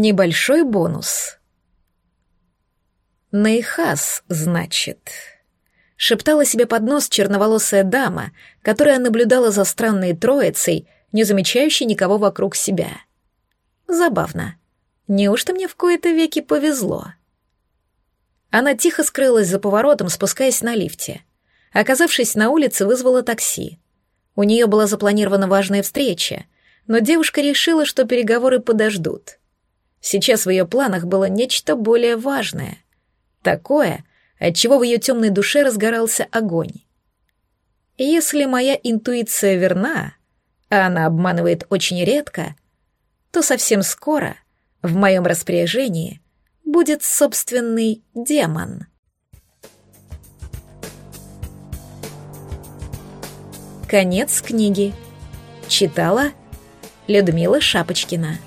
Небольшой бонус. Нейхас, значит. Шептала себе под нос черноволосая дама, которая наблюдала за странной троицей, не замечающей никого вокруг себя. Забавно. Неужто мне в кои-то веки повезло? Она тихо скрылась за поворотом, спускаясь на лифте. Оказавшись на улице, вызвала такси. У нее была запланирована важная встреча, но девушка решила, что переговоры подождут. Сейчас в ее планах было нечто более важное. Такое, от чего в ее темной душе разгорался огонь. Если моя интуиция верна, а она обманывает очень редко, то совсем скоро в моем распоряжении будет собственный демон. Конец книги. Читала Людмила Шапочкина.